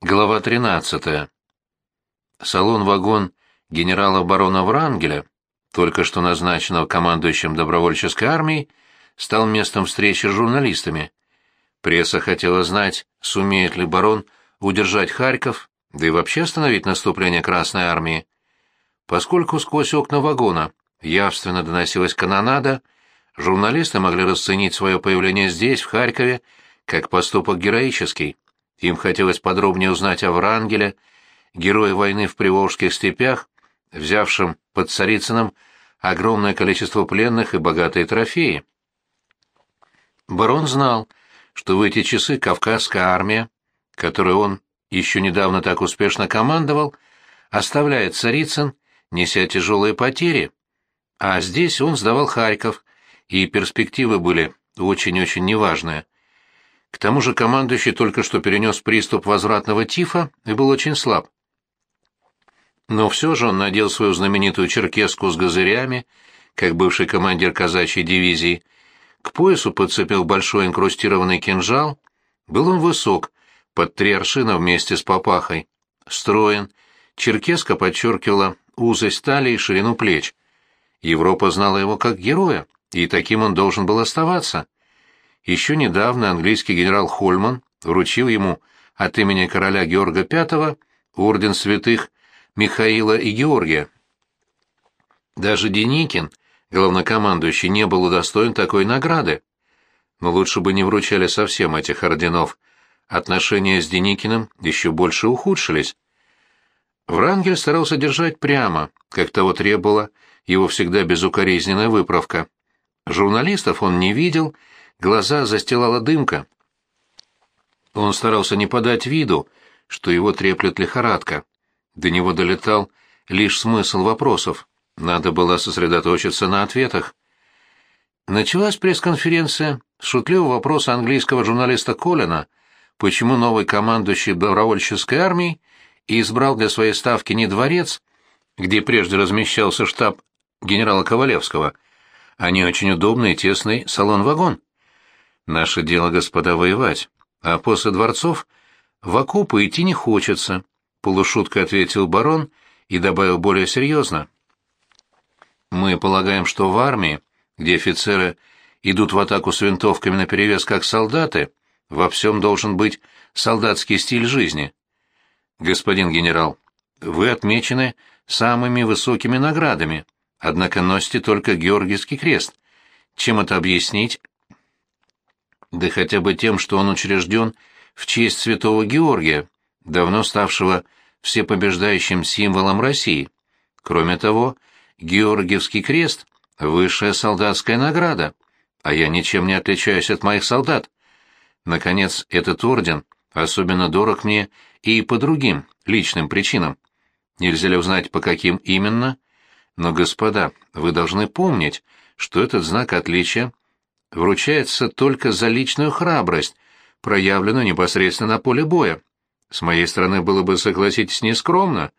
Глава 13. Салон-вагон генерала барона Врангеля, только что назначенного командующим добровольческой армией, стал местом встречи с журналистами. Пресса хотела знать, сумеет ли барон удержать Харьков, да и вообще остановить наступление Красной армии. Поскольку сквозь окна вагона явственно доносилась канонада, журналисты могли расценить свое появление здесь, в Харькове, как поступок героический. Им хотелось подробнее узнать о Врангеле, герое войны в Приволжских степях, взявшем под Царицыным огромное количество пленных и богатые трофеи. Барон знал, что в эти часы Кавказская армия, которой он еще недавно так успешно командовал, оставляет Царицын, неся тяжелые потери, а здесь он сдавал Харьков, и перспективы были очень-очень неважные. К тому же командующий только что перенес приступ возвратного тифа и был очень слаб. Но все же он надел свою знаменитую черкеску с газырями, как бывший командир казачьей дивизии, к поясу подцепил большой инкрустированный кинжал, был он высок, под три аршина вместе с папахой, строен, черкеска подчеркивала узость талии и ширину плеч. Европа знала его как героя, и таким он должен был оставаться. Еще недавно английский генерал Хольман вручил ему от имени короля Георга V орден святых Михаила и Георгия. Даже Деникин, главнокомандующий, не был удостоен такой награды. Но лучше бы не вручали совсем этих орденов. Отношения с Деникиным еще больше ухудшились. Врангель старался держать прямо, как того требовала его всегда безукоризненная выправка. Журналистов он не видел глаза застилала дымка. Он старался не подать виду, что его треплет лихорадка. До него долетал лишь смысл вопросов. Надо было сосредоточиться на ответах. Началась пресс-конференция с шутливого вопроса английского журналиста Колина, почему новый командующий добровольческой армией избрал для своей ставки не дворец, где прежде размещался штаб генерала Ковалевского, а не очень удобный и тесный салон-вагон. Наше дело, господа, воевать, а после дворцов в окопы идти не хочется, полушуткой ответил барон и добавил более серьезно. Мы полагаем, что в армии, где офицеры идут в атаку с винтовками наперевес как солдаты, во всем должен быть солдатский стиль жизни. Господин генерал, вы отмечены самыми высокими наградами, однако носите только Георгиевский крест. Чем это объяснить да хотя бы тем, что он учрежден в честь святого Георгия, давно ставшего всепобеждающим символом России. Кроме того, Георгиевский крест — высшая солдатская награда, а я ничем не отличаюсь от моих солдат. Наконец, этот орден особенно дорог мне и по другим, личным причинам. Нельзя ли узнать, по каким именно? Но, господа, вы должны помнить, что этот знак отличия вручается только за личную храбрость, проявленную непосредственно на поле боя. С моей стороны было бы, согласитесь, нескромно.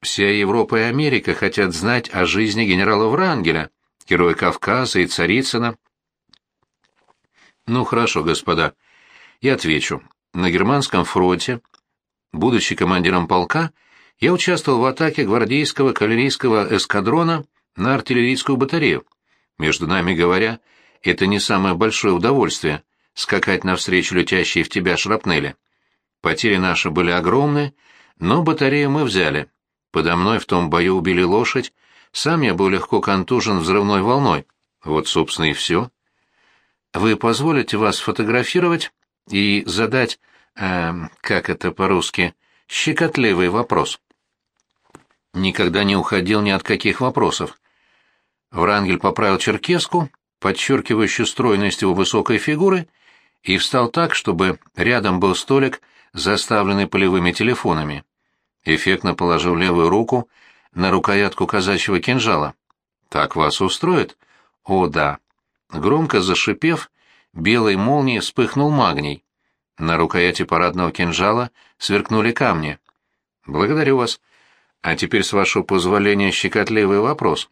Вся Европа и Америка хотят знать о жизни генерала Врангеля, героя Кавказа и Царицына. Ну, хорошо, господа. Я отвечу. На германском фронте, будучи командиром полка, я участвовал в атаке гвардейского кавалерийского эскадрона на артиллерийскую батарею. Между нами говоря, это не самое большое удовольствие — скакать навстречу летящей в тебя шрапнели. Потери наши были огромны, но батарею мы взяли. Подо мной в том бою убили лошадь, сам я был легко контужен взрывной волной. Вот, собственно, и все. Вы позволите вас фотографировать и задать, э, как это по-русски, щекотливый вопрос? Никогда не уходил ни от каких вопросов. Врангель поправил черкеску подчеркивающую стройность его высокой фигуры, и встал так, чтобы рядом был столик, заставленный полевыми телефонами. Эффектно положил левую руку на рукоятку казачьего кинжала. «Так вас устроит?» «О, да». Громко зашипев, белой молнией вспыхнул магний. На рукояти парадного кинжала сверкнули камни. «Благодарю вас. А теперь, с вашего позволения, щекотливый вопрос.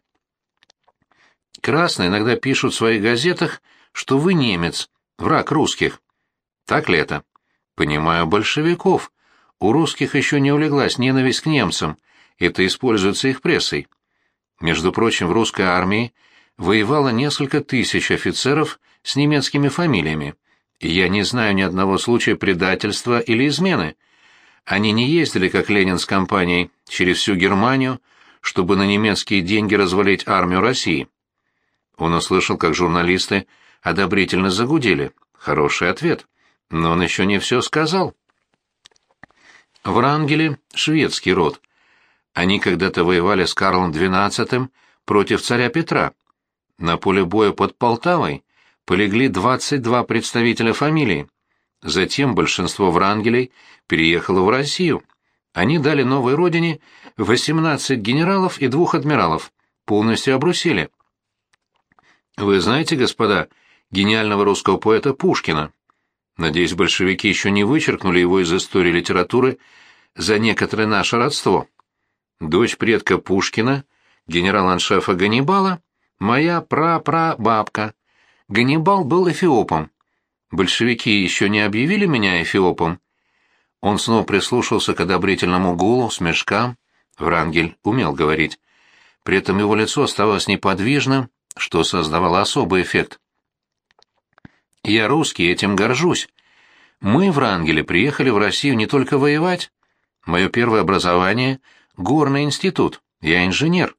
Красные иногда пишут в своих газетах, что вы немец, враг русских. Так ли это? Понимаю большевиков, у русских еще не улеглась ненависть к немцам, это используется их прессой. Между прочим, в русской армии воевало несколько тысяч офицеров с немецкими фамилиями, и я не знаю ни одного случая предательства или измены. Они не ездили, как Ленин с компанией, через всю Германию, чтобы на немецкие деньги развалить армию России. Он услышал, как журналисты одобрительно загудели. Хороший ответ. Но он еще не все сказал. Врангели — шведский род. Они когда-то воевали с Карлом XII против царя Петра. На поле боя под Полтавой полегли 22 представителя фамилии. Затем большинство врангелей переехало в Россию. Они дали новой родине 18 генералов и двух адмиралов, полностью обрусили. Вы знаете, господа, гениального русского поэта Пушкина? Надеюсь, большевики еще не вычеркнули его из истории литературы за некоторое наше родство. Дочь предка Пушкина, генерал-аншефа Ганнибала, моя прапрабабка. Ганнибал был эфиопом. Большевики еще не объявили меня эфиопом. Он снова прислушался к одобрительному гулу, смешкам. Врангель умел говорить. При этом его лицо оставалось неподвижным, что создавало особый эффект. «Я русский, этим горжусь. Мы, в Рангеле, приехали в Россию не только воевать. Мое первое образование — горный институт, я инженер.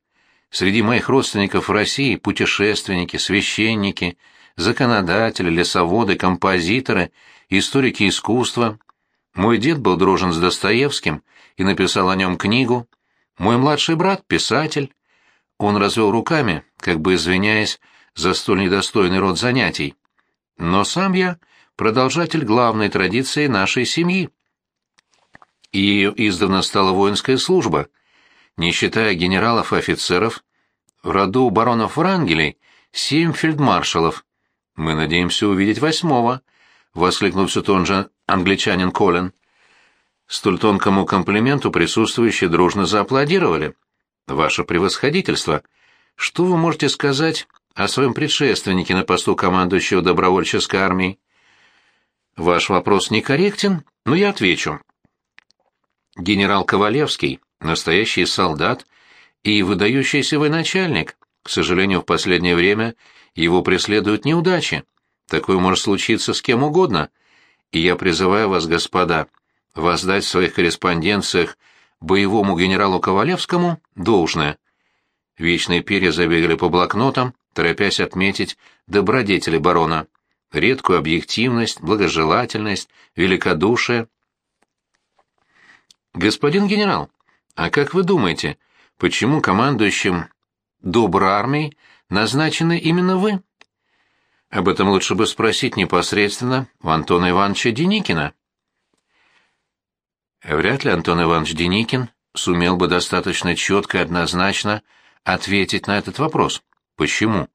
Среди моих родственников в России путешественники, священники, законодатели, лесоводы, композиторы, историки искусства. Мой дед был дружен с Достоевским и написал о нем книгу. Мой младший брат — писатель. Он развел руками, как бы извиняясь за столь недостойный род занятий. Но сам я — продолжатель главной традиции нашей семьи. Ее издавна стала воинская служба. Не считая генералов и офицеров, в роду баронов Врангелей семь фельдмаршалов. Мы надеемся увидеть восьмого, — воскликнул все тот же англичанин Колин. Столь тонкому комплименту присутствующие дружно зааплодировали. «Ваше превосходительство, что вы можете сказать о своем предшественнике на посту командующего добровольческой армией?» «Ваш вопрос некорректен, но я отвечу. Генерал Ковалевский — настоящий солдат и выдающийся военачальник. К сожалению, в последнее время его преследуют неудачи. Такое может случиться с кем угодно. И я призываю вас, господа, воздать в своих корреспонденциях боевому генералу Ковалевскому должное. Вечные перья забегали по блокнотам, торопясь отметить добродетели барона, редкую объективность, благожелательность, великодушие. «Господин генерал, а как вы думаете, почему командующим доброй армией назначены именно вы?» Об этом лучше бы спросить непосредственно у Антона Ивановича Деникина. Вряд ли Антон Иванович Деникин сумел бы достаточно четко и однозначно ответить на этот вопрос. Почему?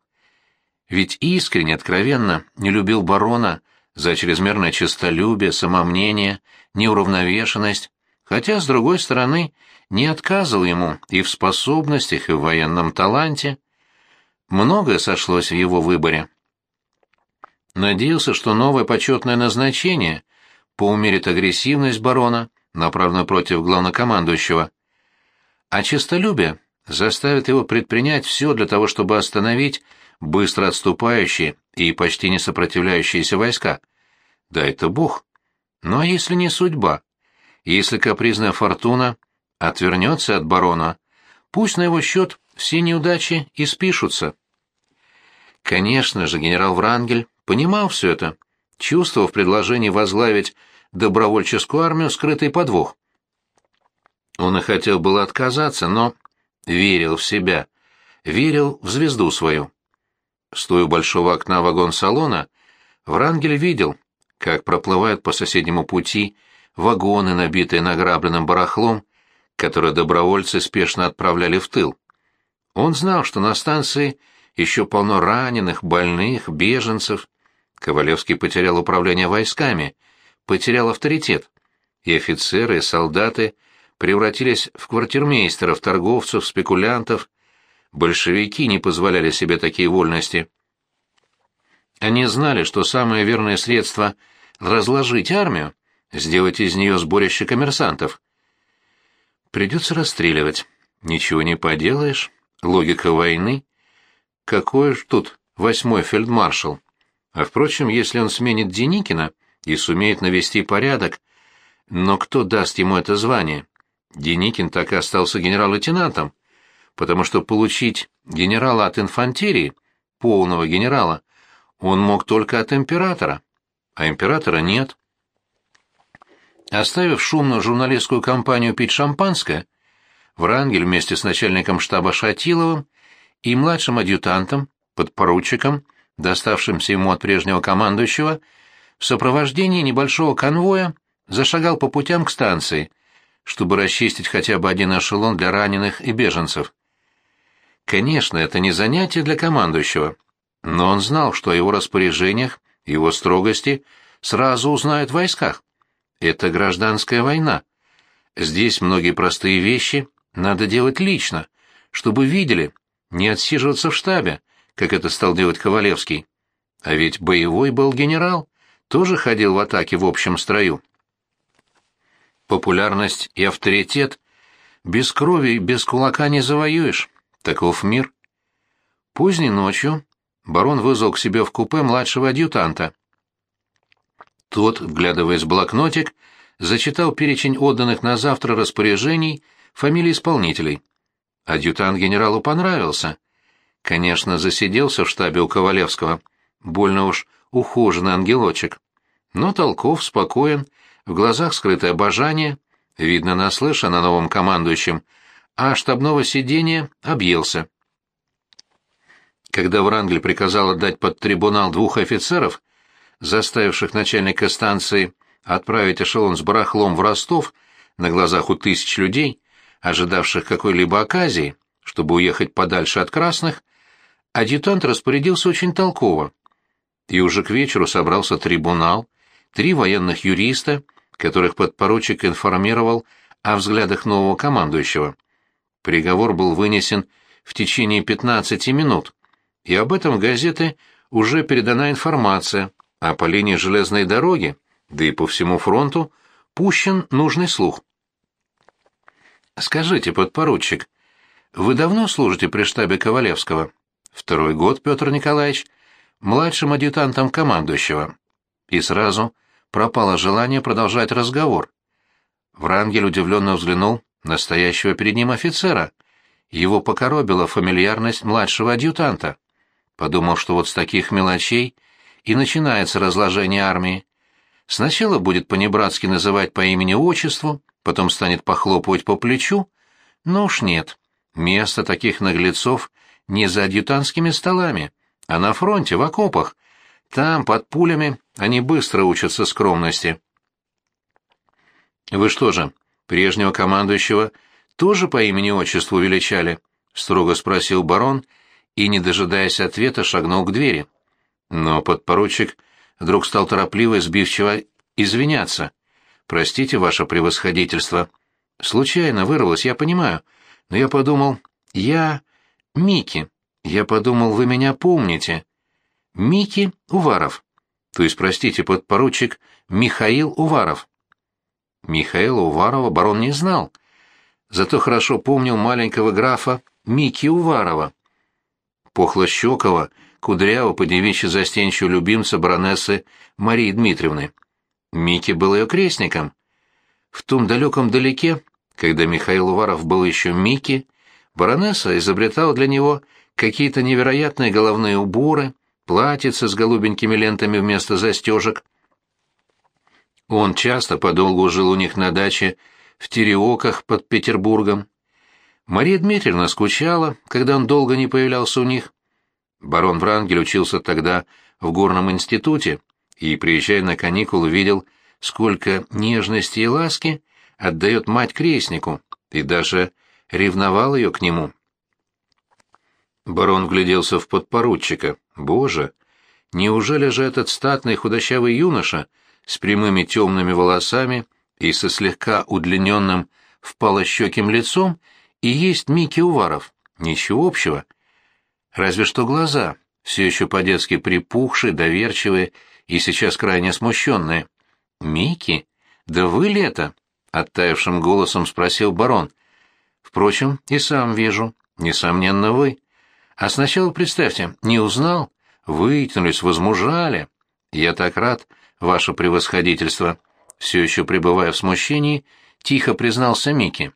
Ведь искренне, откровенно не любил барона за чрезмерное честолюбие, самомнение, неуравновешенность, хотя, с другой стороны, не отказывал ему и в способностях, и в военном таланте. Многое сошлось в его выборе. Надеялся, что новое почетное назначение поумерит агрессивность барона, направленную против главнокомандующего, а честолюбие заставит его предпринять все для того, чтобы остановить быстро отступающие и почти не сопротивляющиеся войска. Да это бог. Ну а если не судьба? Если капризная фортуна отвернется от барона, пусть на его счет все неудачи и спишутся. Конечно же, генерал Врангель понимал все это, чувствовал в предложении возглавить добровольческую армию скрытый подвох. Он и хотел было отказаться, но верил в себя, верил в звезду свою. Стоя у большого окна вагон-салона, Врангель видел, как проплывают по соседнему пути вагоны, набитые награбленным барахлом, которые добровольцы спешно отправляли в тыл. Он знал, что на станции еще полно раненых, больных, беженцев. Ковалевский потерял управление войсками, потерял авторитет, и офицеры, и солдаты превратились в квартирмейстеров, торговцев, спекулянтов. Большевики не позволяли себе такие вольности. Они знали, что самое верное средство разложить армию — сделать из нее сборище коммерсантов. Придется расстреливать. Ничего не поделаешь. Логика войны. Какой ж тут восьмой фельдмаршал? А впрочем, если он сменит Деникина и сумеет навести порядок, но кто даст ему это звание? Деникин так и остался генерал-лейтенантом, потому что получить генерала от инфантерии, полного генерала, он мог только от императора, а императора нет. Оставив шумную журналистскую компанию пить шампанское, Врангель вместе с начальником штаба Шатиловым и младшим адъютантом, подпоручиком, доставшимся ему от прежнего командующего, в сопровождении небольшого конвоя зашагал по путям к станции, чтобы расчистить хотя бы один эшелон для раненых и беженцев. Конечно, это не занятие для командующего, но он знал, что о его распоряжениях, его строгости сразу узнают в войсках. Это гражданская война. Здесь многие простые вещи надо делать лично, чтобы видели, не отсиживаться в штабе, как это стал делать Ковалевский. А ведь боевой был генерал, тоже ходил в атаке в общем строю. Популярность и авторитет без крови, без кулака не завоюешь. Таков мир. Поздней ночью барон вызвал к себе в купе младшего адъютанта. Тот, вглядываясь в блокнотик, зачитал перечень отданных на завтра распоряжений, фамилии исполнителей. Адъютант генералу понравился. Конечно, засиделся в штабе у Ковалевского. Больно уж ухоженный ангелочек. Но толков, спокоен, в глазах скрытое обожание, видно, наслышан о новом командующем, а штабного сидения объелся. Когда Врангель приказал отдать под трибунал двух офицеров, заставивших начальника станции отправить эшелон с барахлом в Ростов на глазах у тысяч людей, ожидавших какой-либо оказии, чтобы уехать подальше от красных, адъютант распорядился очень толково. И уже к вечеру собрался трибунал, три военных юриста, которых подпоручик информировал о взглядах нового командующего. Приговор был вынесен в течение 15 минут, и об этом в газеты уже передана информация, а по линии железной дороги, да и по всему фронту, пущен нужный слух. «Скажите, подпоручик, вы давно служите при штабе Ковалевского?» «Второй год, Петр Николаевич, младшим адъютантом командующего». И сразу пропало желание продолжать разговор. Врангель удивленно взглянул на стоящего перед ним офицера. Его покоробила фамильярность младшего адъютанта. Подумал, что вот с таких мелочей и начинается разложение армии. Сначала будет понебратски называть по имени-отчеству, потом станет похлопывать по плечу, но уж нет. Место таких наглецов не за адъютантскими столами, а на фронте, в окопах. Там, под пулями, они быстро учатся скромности. «Вы что же, прежнего командующего тоже по имени-отчеству величали?» — строго спросил барон и, не дожидаясь ответа, шагнул к двери. Но подпоручик вдруг стал торопливо и сбивчиво извиняться. «Простите, ваше превосходительство. Случайно вырвалось, я понимаю. Но я подумал... Я... Мики. Я подумал, вы меня помните. Мики Уваров. То есть, простите, подпоручик Михаил Уваров». Михаила Уварова барон не знал, зато хорошо помнил маленького графа Мики Уварова. Похлощекого, кудряво подевичьи застенчивого любимца баронессы Марии Дмитриевны. Микки был ее крестником. В том далеком далеке, когда Михаил Уваров был еще Микки, баронесса изобретала для него какие-то невероятные головные уборы, платьица с голубенькими лентами вместо застежек. Он часто подолгу жил у них на даче в Тереоках под Петербургом. Мария Дмитриевна скучала, когда он долго не появлялся у них. Барон Врангель учился тогда в горном институте, и, приезжая на каникулы, видел, сколько нежности и ласки отдает мать крестнику, и даже ревновал ее к нему. Барон вгляделся в подпоручика. Боже, неужели же этот статный худощавый юноша с прямыми темными волосами и со слегка удлиненным впалощеким лицом и есть Микки Уваров? Ничего общего. Разве что глаза, все еще по-детски припухшие, доверчивые и сейчас крайне смущенные. Микки? «Да вы ли это?» — оттаившим голосом спросил барон. «Впрочем, и сам вижу. Несомненно, вы. А сначала, представьте, не узнал? Вытянулись, возмужали. Я так рад, ваше превосходительство». Все еще пребывая в смущении, тихо признался Микки.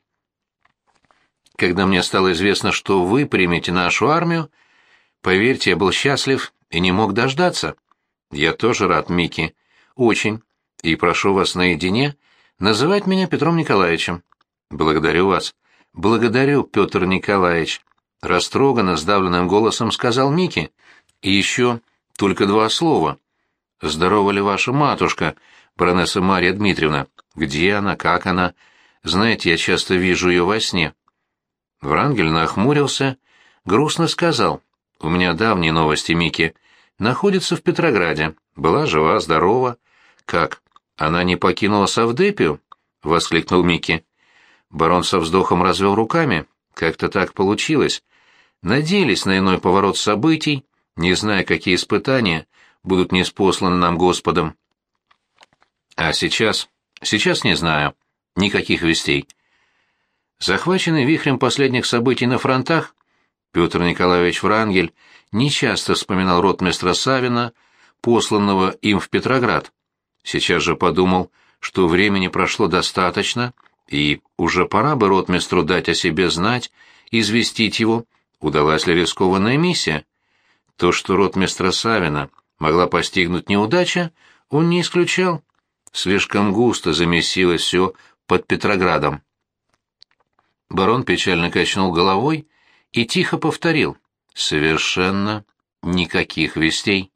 «Когда мне стало известно, что вы примете нашу армию, поверьте, я был счастлив и не мог дождаться. Я тоже рад, Микки. Очень и прошу вас наедине называть меня Петром Николаевичем. Благодарю вас. Благодарю, Петр Николаевич. Растроганно, сдавленным голосом сказал Микки. И еще только два слова. Здорова ли ваша матушка, баронесса Марья Дмитриевна? Где она, как она? Знаете, я часто вижу ее во сне. Врангель нахмурился, грустно сказал. У меня давние новости, Микки. Находится в Петрограде. Была жива, здорова. Как? Она не покинула Савдепию? воскликнул Микки. Барон со вздохом развел руками. Как-то так получилось. Надеялись на иной поворот событий, не зная, какие испытания будут неспосланы нам Господом. А сейчас? Сейчас не знаю. Никаких вестей. Захваченный вихрем последних событий на фронтах, Петр Николаевич Врангель нечасто вспоминал ротмистра Савина, посланного им в Петроград. Сейчас же подумал, что времени прошло достаточно, и уже пора бы ротмистру дать о себе знать, известить его, удалась ли рискованная миссия. То, что ротмистра Савина могла постигнуть неудача, он не исключал. Слишком густо замесилось все под Петроградом. Барон печально качнул головой и тихо повторил. «Совершенно никаких вестей».